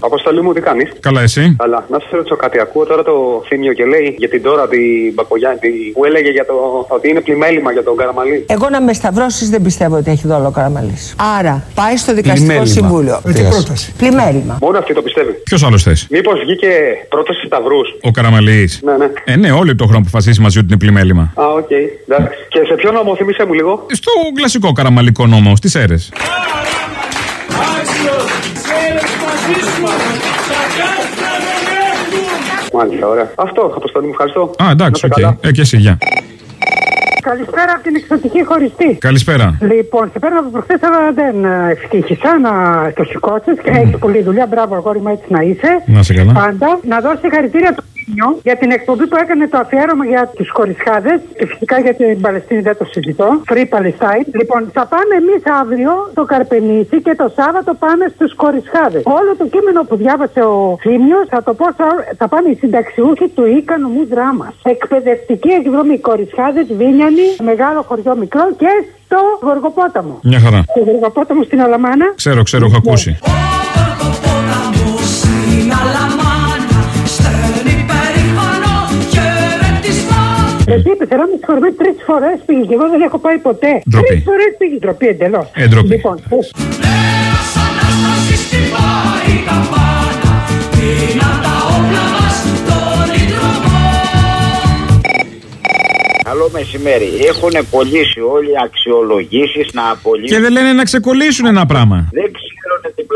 Αποστολή μου, τι κάνεις; Καλά, εσύ; Καλά. Να σε ρωτήσω κάτι. Ακούω τώρα το Θύμιο και λέει για την τώρα την Μπακογιάννη που έλεγε για το ότι είναι πλημμέλημα για τον Καραμαλή. Εγώ να με σταυρώσεις δεν πιστεύω ότι έχει δόλο ο Καραμαλής. Άρα πάει στο δικαστικό Πλημμέλημα. συμβούλιο. Με την πρόταση. Πλημμέλημα. Μόνο αυτή το πιστεύει. Ποιος άλλος θες; Μήπως βγήκε πρόταση σταυρούς. Ο Καραμαλής. Ναι, ναι. Ε, ναι, όλοι το χρόνο αποφασίσει μαζί ότι είναι πλημμέλημα. Α, οκ. Εντάξει. Και σε ποιο νόμο θύμισε μου λίγο. Στο κλασικό καραμαλικό νόμο, στις αίρες. Μάλιστα, ωραία. Αυτό, Αποστολή μου, ευχαριστώ. Α, Να εντάξει, είστε οκ. καλά. Ε, και εσύ, γεια. Καλησπέρα από την εξωτική Χωριστή. Καλησπέρα. Λοιπόν, σε παίρνω από προχθές, αλλά δεν ε, ευτύχησα να το σηκώσεις και έχεις πολλή δουλειά. Μπράβο, αγόρι μου, έτσι να είσαι. Να είσαι καλά. Πάντα. Να δώσω συγχαρητήρια στο Θύμιο για την εκπομπή που έκανε το αφιέρωμα για τους Κορυσχάδες και φυσικά για την Παλαιστίνη δεν το συζητώ. Free Palestine. Λοιπόν, θα πάμε εμείς αύριο στο Καρπενήσι και το Σάββατο πάμε στους Κορυσχάδες. Όλο το κείμενο που διάβασε ο Θύμιος θα το πω, θα, θα πάνε οι συνταξιούχοι του Ίκα νομού δράμα. Εκπαιδευτική εκδρομή κορισχάδε, Βίνιανη, μεγάλο χωριό μικρό και στο Γοργοπόταμο. Μια χαρά. Στο Γοργοπόταμο στην Αλαμάνα. Ξέρω, ξέρω, έχω ακούσει. Εσύ επιθερά με συγχωρεί τρεις φορές πήγες και εγώ δεν έχω πάει ποτέ. Ντροπή. Τρεις φορές πήγες, ντροπή εντελώς. Ε, ντροπή. Λοιπόν, ε, Καλό μεσημέρι. Έχουν πωλήσει όλοι οι αξιολογήσεις να απολύσουν. Και δεν λένε να ξεκολλήσουν ένα πράγμα. Δεν ξέρουν την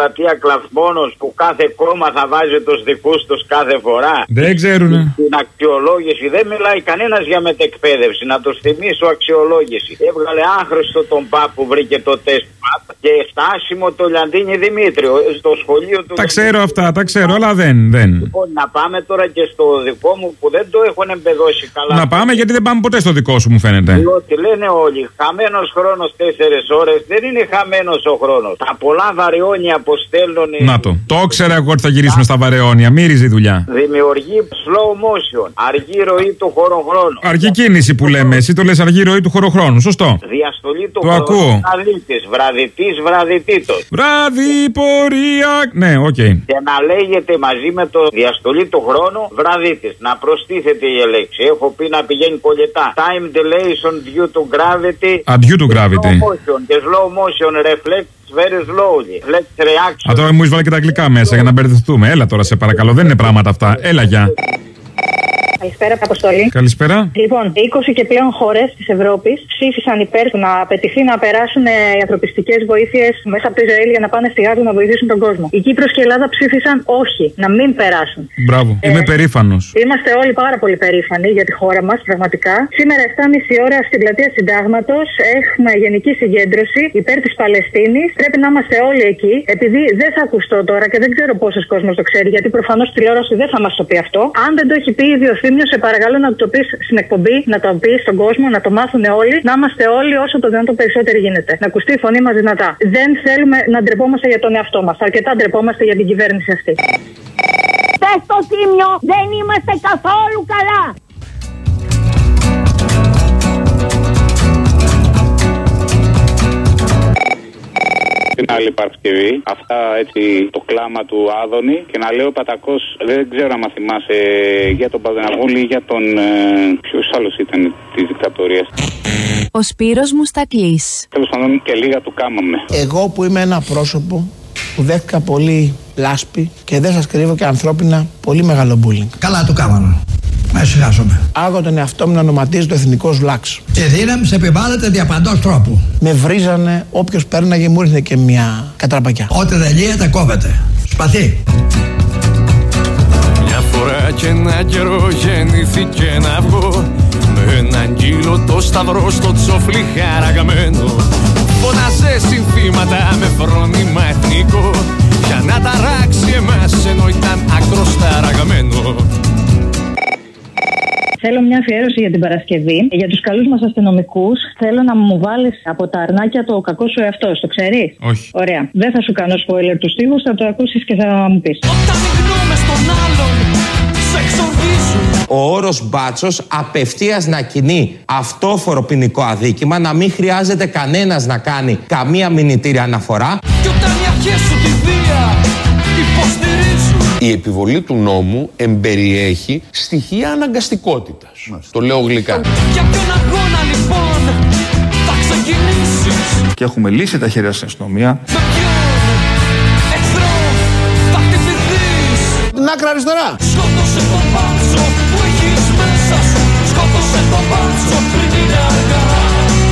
πλατεία Κλαθμόνο που κάθε κόμμα θα βάζει τους δικούς τους κάθε φορά. Δεν ξέρουνε. Την αξιολόγηση δεν μιλάει κανένας για μετεκπαίδευση. Να του θυμίσω αξιολόγηση. Έβγαλε άχρηστο τον παπ που βρήκε το τεστ παπ και στάσιμο το Λιαντίνη Δημήτριο ε, στο σχολείο του. Τα ξέρω αυτά, τα ξέρω, αλλά δεν. δεν. Λοιπόν, να πάμε τώρα και στο δικό μου που δεν το έχουν εμπεδώσει καλά. Να πάμε γιατί δεν πάμε ποτέ στο δικό σου, μου φαίνεται. Διότι λένε όλοι, χαμένος χρόνος 4 ώρες δεν είναι χαμένος ο χρόνος. Τα πολλά βαρυόνια που στέλνουν. Να το. Το ήξερα εγώ ότι θα γυρίσουμε στα βαρυόνια. Μύριζε η δουλειά. Δημιουργεί slow motion, αργή ροή του χωροχρόνου. Αργή κίνηση που λέμε. Εσύ το λες αργή ροή του χωροχρόνου. Σωστό. Διαστολή του Το ακούω. Βραδύτης, βραδυτής, βραδυτήτος. Βράδυ, πορεία. Ναι, οκ. Και να λέγεται μαζί με το διαστολή του χρόνου βραδίτης. Να προστίθεται η λέξη. Έχω πει να πηγαίνει κολλητά. Time dilation due to gravity. Αντιού του Slow gravity. motion. Και slow motion reflects very slowly. Reflects reaction. Α, τώρα μου έχει βάλει και τα αγγλικά μέσα για να μπερδευτούμε. Έλα τώρα, σε παρακαλώ. Δεν είναι πράγματα αυτά. Έλα, γεια. Καλησπέρα, Αποστολή. Καλησπέρα. Λοιπόν, 20 και πλέον χώρες της Ευρώπης ψήφισαν υπέρ του να απαιτηθεί να περάσουν ε, οι ανθρωπιστικές βοήθειες μέσα από το Ισραήλ για να πάνε στη Γάζα να βοηθήσουν τον κόσμο. Η Κύπρος και η Ελλάδα ψήφισαν όχι, να μην περάσουν. Μπράβο. Είμαι περήφανος. Είμαστε όλοι πάρα πολύ περήφανοι για τη χώρα μας, πραγματικά. Σήμερα, 7.30 ώρα στην πλατεία Συντάγματος, έχουμε γενική συγκέντρωση υπέρ της Παλαιστίνης. Πρέπει να είμαστε όλοι εκεί. Επειδή δεν θα ακουστώ τώρα και δεν ξέρω πόσος κόσμος το ξέρει, γιατί προφανώς τηλεόραση δεν θα μας το πει αυτό. Αν δεν το έχει πει ήδη ο Θήμιο, σε παρακαλώ να το πεις στην εκπομπή, να το πεις στον κόσμο, να το μάθουν όλοι, να είμαστε όλοι όσο το δυνατόν περισσότερο γίνεται. Να ακουστεί η φωνή μας δυνατά. Δεν θέλουμε να ντρεπόμαστε για τον εαυτό μας. Αρκετά ντρεπόμαστε για την κυβέρνηση αυτή. Πες στο Τίμιο, δεν είμαστε καθόλου καλά. Την άλλη Παρασκευή. Αυτά έτσι το κλάμα του Άδωνη. Και να λέω Πατακός, δεν ξέρω αν θυμάσαι για τον Παδεναβούλη ή για τον. Ε, Ποιος άλλος ήταν της δικτατορίας. Ο Σπύρος Μουστακλής. Τέλος πάντων και λίγα του κάμαμε. Εγώ που είμαι ένα πρόσωπο που δέχτηκα πολύ λάσπη και δεν σας κρύβω και ανθρώπινα πολύ μεγάλο bullying. Καλά το κάμανε. Με συγχάσομαι. Άγω τον εαυτό μου να ονοματίζει το εθνικός βλάξ. Και δύναμη σε επιβάλλεται διαπαντό τρόπου. Με βρίζανε, όποιος πέρναγε μου ήρθε και μια κατραπακιά. Ό,τι δεν λύεται κόβεται. Σπαθί. Μια φορά και ένα καιρό γεννήθηκε ένα αυγό Με έναν κύλο το σταυρό στο τσόφλι χαραγμένο Φωνάζε συνθήματα με φρόνημα εθνικό Για να ταράξει εμάς ενώ ήταν άκρος ταραγμένο Θέλω μια αφιέρωση για την Παρασκευή. Για τους καλούς μας αστυνομικούς, θέλω να μου βάλεις από τα αρνάκια το κακό σου εαυτό. Το ξέρεις; Όχι. Ωραία. Δεν θα σου κάνω spoiler του στίχου, θα το ακούσεις και θα μου πεις. Όταν γνώμες στον άλλον σε εξοργίζουν ο όρος μπάτσος απευθείας να κινεί αυτόφορο ποινικό αδίκημα, να μην χρειάζεται κανένας να κάνει καμία μηνυτήρια αναφορά. Κι όταν οι αρχές σου τη βία υποστηρίζουν Η επιβολή του νόμου εμπεριέχει στοιχεία αναγκαστικότητας. Το λέω γλυκά. Για ποιον αγώνα λοιπόν θα ξεκινήσεις; Και έχουμε λύσει τα χέρια στην αστυνομία. Με ποιον εχθρό θα χτυπηθείς Την άκρα αριστερά. Σκότωσε τον μπάτσο που έχεις μέσα σου Σκότωσε τον μπάτσο πριν είναι αργά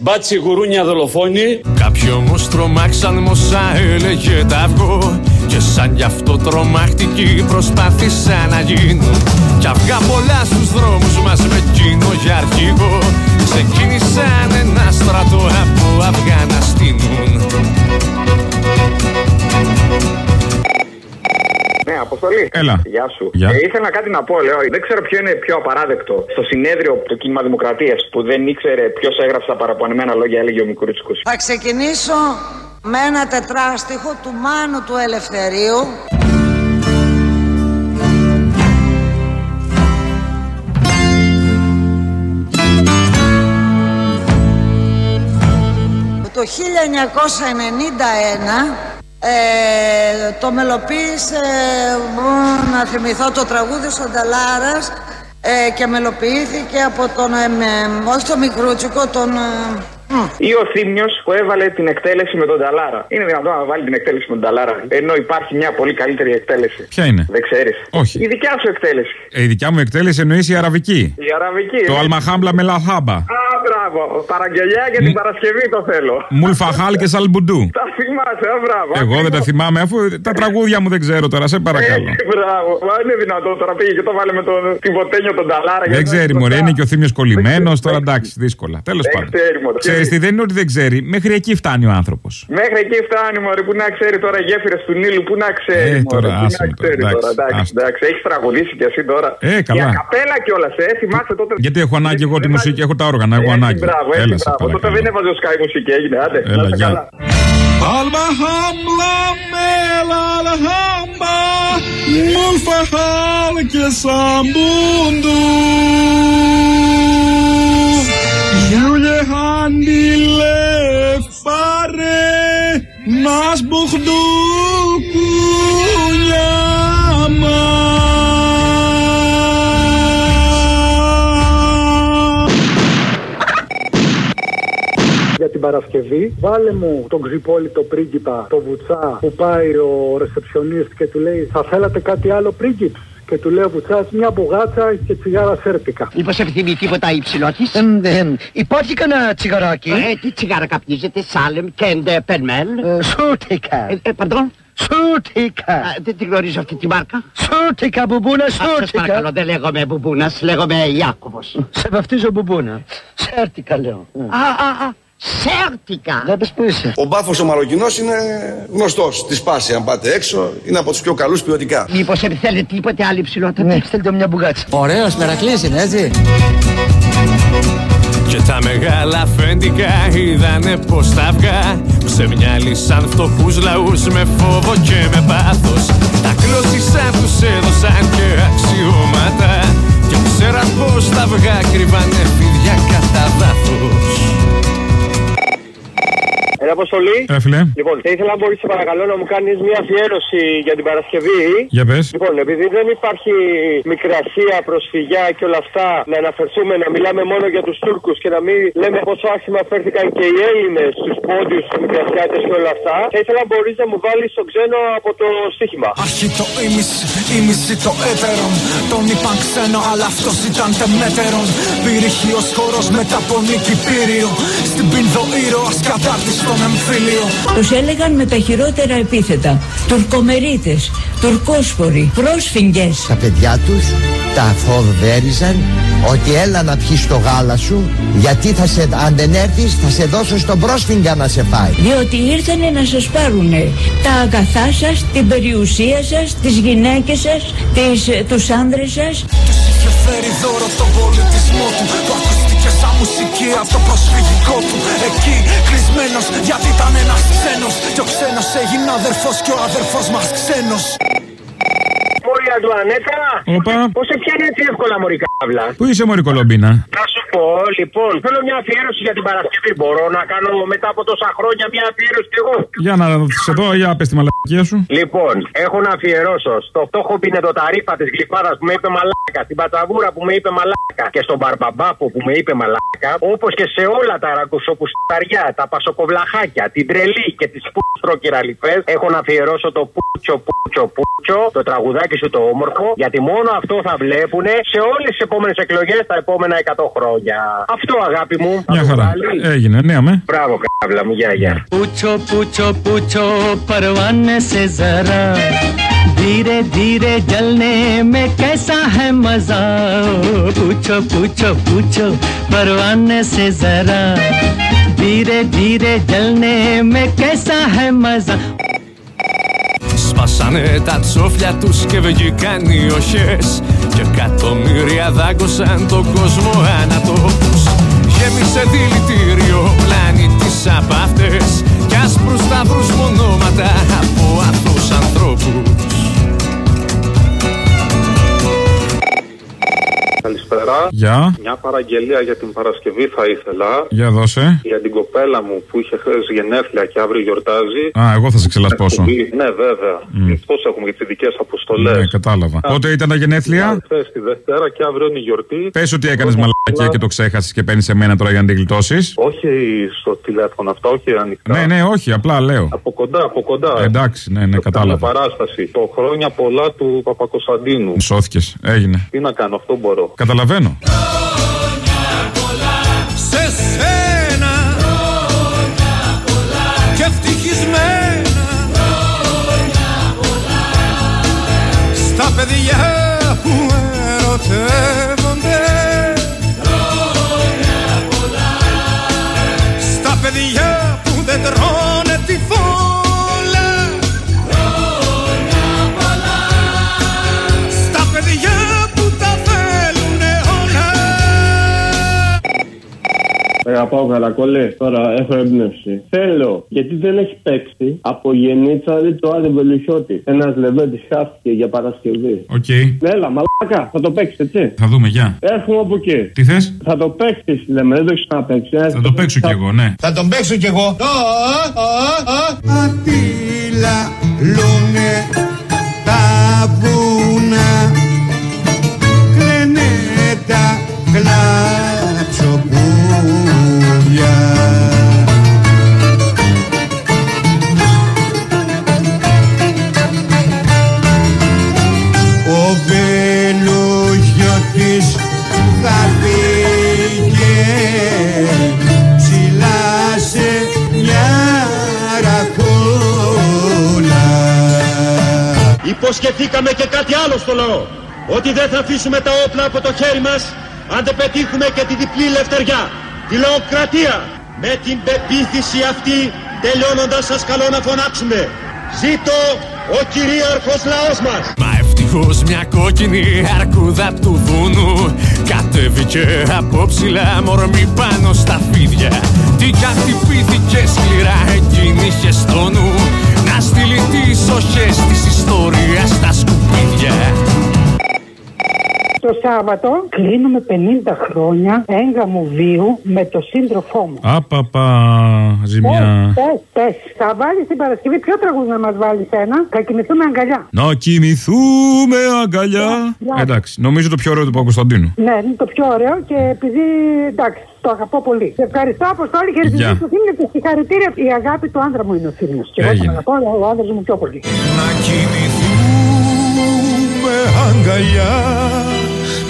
Μπάτσι γουρούνια δολοφόνη. Κάποιοι όμως τρομάξαν μόσα έλεγε τα αυγό Και σαν γι' αυτό τρομακτικοί προσπάθησαν να γίνουν Κι αυγά πολλά στους δρόμους μας με εκείνο για αρχηγό Ξεκίνησαν ένα στρατό από αυγά να στείλουν Ναι, αποστολή. Έλα. Γεια σου. Γεια. Ε, ήθελα κάτι να πω, λέω. Δεν ξέρω ποιο είναι πιο απαράδεκτο. Στο συνέδριο του κίνημα Δημοκρατίας που δεν ήξερε ποιος έγραψε τα παραπονεμένα λόγια, έλεγε ο Μικρούτσικο. Θα ξεκινήσω με ένα τετράστιχο του Μάνου του Ελευθερίου. Το 1991 ε, το μελοποίησε, μπορώ να θυμηθώ το τραγούδι στον Ταλάρας ε, και μελοποιήθηκε από τον, ε, με- όχι τον Μικρούτσικο, τον... ε, μ, Ή ο Θήμιος που έβαλε την εκτέλεση με τον Ταλάρα. Είναι δυνατόν να βάλει την εκτέλεση με τον Ταλάρα. Ενώ υπάρχει μια πολύ καλύτερη εκτέλεση. Ποια είναι; Δεν ξέρεις. Όχι. Η δικιά σου εκτέλεση. Ε, η δικιά μου εκτέλεση εννοείς η αραβική. Η αραβική. Το ναι. Αλμαχάμπλα με λαχάμπα. Α, μπράβο. Παραγγελιά για την Παρασκευή το θέλω. Μουλφαχάλ και σαλμπουντού. Τα θυμάσαι, α, μπράβο. Εγώ δεν τα θυμάμαι αφού τα τραγούδια μου δεν ξέρω τώρα, σε παρακαλώ. Ε, μπράβο. Μα είναι δυνατόν τώρα πήγε και το βάλε με τον την ποτένιο τον Ταλάρα. Δεν ξέρει, Μωρέ, είναι και ο Θήμιος κολλημένος. Τώρα εντάξει, δύσκολα. Τέλος Δεν πάντων. Ξέρει, μωρέ. Ξέρει τι, δεν είναι ότι δεν ξέρει. Μέχρι εκεί φτάνει ο άνθρωπος. Μέχρι εκεί φτάνει, Μωρή, που να ξέρει τώρα οι γέφυρες του Νείλου, που να ξέρει. Ε, μωρέ, τώρα, που άσε να με τώρα, ξέρει εντάξει, τώρα. Εντάξει, άσε. εντάξει, έχεις τραγουδήσει κι εσύ τώρα. Ε, καλά. Για καπέλα κιόλας, ε, θυμάσαι τότε. Γιατί έχω ανάγκη εγώ τη μουσική, έχω τα όργανα, έχω Έτσι, ανάγκη. Μπράβο, έτσι, Έλα, σε μπράβο. Τότε παρακαλώ. δεν έβαζε ο Sky μουσική, έγινε. Άντε, Έλα, να είστε γεια. καλά. Almahamla melalhamba Mulfahal και σαμπούντου Γιούλε χαντιλε φάρε Μας μπουχντού Για την Παρασκευή, βάλε μου τον ξυπόλυτο πρίγκιπα, το βουτσά, που πάει ο ρεσεψιονίστ και του λέει Θα θέλατε κάτι άλλο πρίγκιπς; Και του λέει ο βουτσάς μια μπουγάτσα και τσιγάρα σέρπικα. Μήπως επιθυμεί τίποτα υψηλό της. υπάρχει κανένα τσιγαράκι; Ε, τι τσιγάρα καπνίζετε, Σάλεμ, Κέντε, Πενμέλ. Σούτικα. Ε, ε, παντών. Σούτικα. Δεν τη γνωρίζω αυτή τη μάρκα; Σούτικα, μπουμπούνα, σούτικα. Σας παρακαλώ, δεν λέγομαι μπουμπούνας, λέγομαι Ιάκωβος. Σε βαφτίζω μπουμπούνα. Σέρτικα λέω. Α, α, α. Σέρτικα. Δεν πες που είσαι. Ο μπάφος ο Μαροκινός είναι γνωστός στη σπάση. Αν πάτε έξω, είναι από τους πιο καλούς ποιοτικά. Μήπως επιθέλετε τίποτε άλλο υψηλότερο. Ναι, στέλνετε μια μπουγάτσα. Ωραίος, μερακλής είναι έτσι. Και τα μεγάλα αφεντικά είδανε πως τα αυγά Ξεμιάλισαν φτωχούς λαούς με φόβο και με πάθος Τα κλώσισαν τους έδωσαν και αξιώματα Και ξέραν πως τα αυγά κρύβανε φίδια κατά δάθος Έλα, Αποστολή. Ε, φίλε. Λοιπόν, θα ήθελα, αν μπορείς, σε παρακαλώ, να μου κάνεις μια αφιέρωση για την Παρασκευή. Για πες. Λοιπόν, επειδή δεν υπάρχει μικρασία, προσφυγιά και όλα αυτά, να αναφερθούμε να μιλάμε μόνο για τους Τούρκους και να μην λέμε πόσο άσχημα φέρθηκαν και οι Έλληνες στους πόντιους, στους μικρασιάτες και όλα αυτά. Θα ήθελα, αν μπορείς, να μου βάλεις στο ξένο από το στοίχημα. Αρχή το ίμιση, ίμιση το έτερον Τον είπαν ξένο αλλά αυτός ήταν τεμέτερον Πυρηχίος χώρος μετά από νίκη πύριο Στην πίνδο ήρωας κατάρτις στον εμφύλιο Τους έλεγαν με τα χειρότερα επίθετα. Τουρκομερίτες, τουρκόσποροι, πρόσφυγγες. Τα παιδιά τους τα φοβέριζαν ότι έλα να πιεις το γάλα σου γιατί θα σε, αν δεν έρθεις θα σε δώσω στον πρόσφυγγα να σε φάει. Διότι ήρθανε να σας πάρουνε τα αγαθά σας, την περιουσία σας, τις γυναίκες σας, τις, τους άνδρες σας. Είχε φέρει δώρο τον πολιτισμό του Που ακούστηκε σαν μουσική από το προσφυγικό του Εκεί κλεισμένος γιατί ήταν ένας ξένος Και ο ξένος έγινε αδερφός και ο αδερφός μας ξένος Μωρή Αντουανέτα. Όπα. Πώς σε πιάνει έτσι εύκολα, Μωρή Καύλα; Πού είσαι, Μωρή Κολομπίνα; Να σου πω, λοιπόν, θέλω μια αφιέρωση για την Παρασκευή. Μπορώ να κάνω μετά από τόσα χρόνια μια αφιέρωση κι εγώ; Για να σε δω, για πες τη μαλακία σου. Λοιπόν, έχω να αφιερώσω στο φτώχο πινετοταρήφα της γλυφάδα που με είπε μαλάκα, στην πατσαβούρα που με είπε μαλάκα και στον μπαρμπαμπάπο που με είπε μαλάκα, όπως και σε όλα τα ρακουσοπουσταριά, τα πασοκοβλαχάκια, την τρελή και τις πούστροκυραλιφέ, έχω να αφιερώσω το πούτσο πούτσο πούτσο, το τραγουδάκι σου το όμορφο, γιατί μόνο αυτό θα βλέπουν σε όλες τις επόμενες εκλογές τα επόμενα 100 χρόνια. Αυτό αγάπη μου. θα Μια το χαρά. βγάλει. Έγινε, ναι, αμέ. Μπράβο, κάβλα μου, γεια, γεια. पूछो पूछो पूछो परवाने से जरा धीरे धीरे जलने में कैसा है मजा पूछो पूछो पूछो परवाने से जरा धीरे धीरे जलने में कैसा है मजा Σπάσανε τα τσόφια τους και βγήκαν οι οχές Και εκατομμύρια δάγκωσαν τον κόσμο ανατόπους. Γέμισε δηλητήριο πλανήτης απ' αυτές Κι άσπρους σταυρούς μονόματα από αυτούς ανθρώπους Καλησπέρα. Γεια. Μια παραγγελία για την Παρασκευή θα ήθελα. Για δώσε. Για την κοπέλα μου που είχε χθες γενέθλια και αύριο γιορτάζει. Α, εγώ θα σε ξελασπώσω. Ναι, βέβαια. Μμ. Πώς έχουμε και τις ειδικέ αποστολές. Ναι, κατάλαβα. Πότε ήταν τα γενέθλια. Χθες τη Δευτέρα και αύριο είναι η γιορτή. Πες ότι έκανες μαλακία και το ξέχασες και παίρνεις σε μένα τώρα για να την γλιτώσεις. Όχι στο τηλέφωνο αυτά, όχι ανοιχτά. Ναι, ναι, όχι, απλά λέω. Από κοντά, από κοντά. Εντάξει, ναι, ναι, Κάνε κατάλαβα. παράσταση. Το χρόνια πολλά του Παπακοσαντίνου. Σώθηκες. Έγινε. Τι να κάνω, αυτό μπορώ. Καταλαβαίνω. Σε σένα. Και ευτυχισμένα. Στα παιδιά που ερωτεύονται Αγαπάω καρακόλε, τώρα έχω έμπνευση. Θέλω, γιατί δεν έχει παίξει από γεννήτσα δει το Άδε Βελουχιώτη. Ένας λεβέντης χάθηκε για Παρασκευή. Οκ. Έλα, μαλάκα, θα το παίξεις, έτσι. Θα δούμε, γεια. Έρχομαι από εκεί. Τι θες; Θα το παίξεις, λέμε, δεν το έχεις ξαναπέξει. ε. Θα το παίξω κι εγώ, ναι. Θα τον παίξω κι εγώ. Απειλαλούνε τα βουνά κλαίνε τα Υποσχεθήκαμε και κάτι άλλο στο λαό. Ότι δεν θα αφήσουμε τα όπλα από το χέρι μας αν δεν πετύχουμε και τη διπλή λευτεριά. Τη λαοκρατία. Με την πεποίθηση αυτή τελειώνοντας σας καλώ να φωνάξουμε. Ζήτω ο κυρίαρχος λαός μας. Μα ευτυχώς μια κόκκινη αρκούδα απ' του βουνού Κατέβηκε από ψηλά μορμή πάνω στα φίδια Τι κι αν χτυπήθηκε σκληρά εκείνη είχε στο νου Να στείλει τις οχές της ιστορίας στα σκουπίδια Το Σάββατο κλείνουμε 50 χρόνια έγκαμου βίου με το σύντροφό μου. Απαπα, ζημιά. Πες, πες. Θα βάλεις την Παρασκευή ποιο τραγούδι να μας βάλεις ένα; Θα κοιμηθούμε αγκαλιά. Να κοιμηθούμε αγκαλιά. Μπράβο. Εντάξει, νομίζω το πιο ωραίο του Παπακοσταντίνου. Ναι, είναι το πιο ωραίο και επειδή εντάξει, το αγαπώ πολύ. Σε ευχαριστώ, Αποστόλη, και Γεια. του Θήμιο και συγχαρητήρια. Η αγάπη του άντρα μου είναι ο Θήμιος. Και εγώ τον Έγινε. αγαπώ, ο άντρας μου πιο πολύ. Να κοιμηθούμε αγκαλιά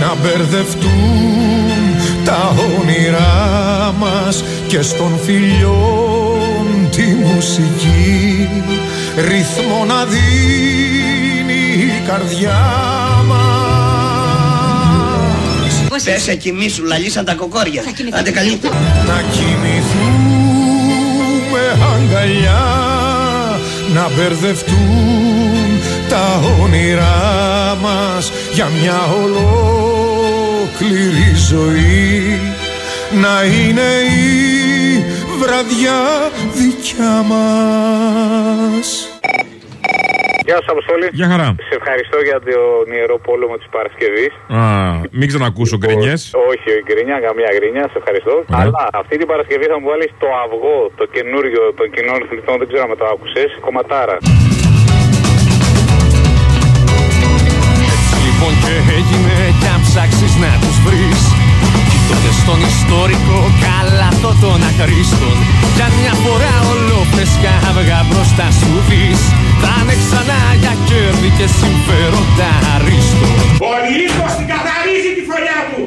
Να μπερδευτούν τα όνειρά μας Και στον φιλιών τη μουσική Ρυθμό να δίνει η καρδιά μας Πες κοιμήσου, λαλίσαν τα κοκόρια. Άντε καλύτερα. Να κοιμηθούμε αγκαλιά Να μπερδευτούν τα όνειρά μας Για μια ολόκληρη ζωή Να είναι η βραδιά δικιά μας Γεια σας, Αποστόλη. Γεια χαρά. Σε ευχαριστώ για τον ιερό πόλεμο της Παρασκευής. Α, μην ξανακούσω γκρινιές. Όχι, γκρινιά, καμία γκρινιά, σε ευχαριστώ. Αλλά αυτή την Παρασκευή θα μου βάλεις το αυγό, το καινούριο των κοινών θνητών, δεν ξέρω αν με το άκουσες. Κομματάρα. Λοιπόν και έγινε κι αν ψάξεις να τους βρεις. Τότε στον ιστορικό καλάθο των αχρήστων Κι αν μια φορά ολόφρεσκα αυγά μπροστά σου δεις Θα είναι ξανά για κέρδη και συμφέροντα αρίστων. Ο Λύκος την καθαρίζει τη φωλιά του.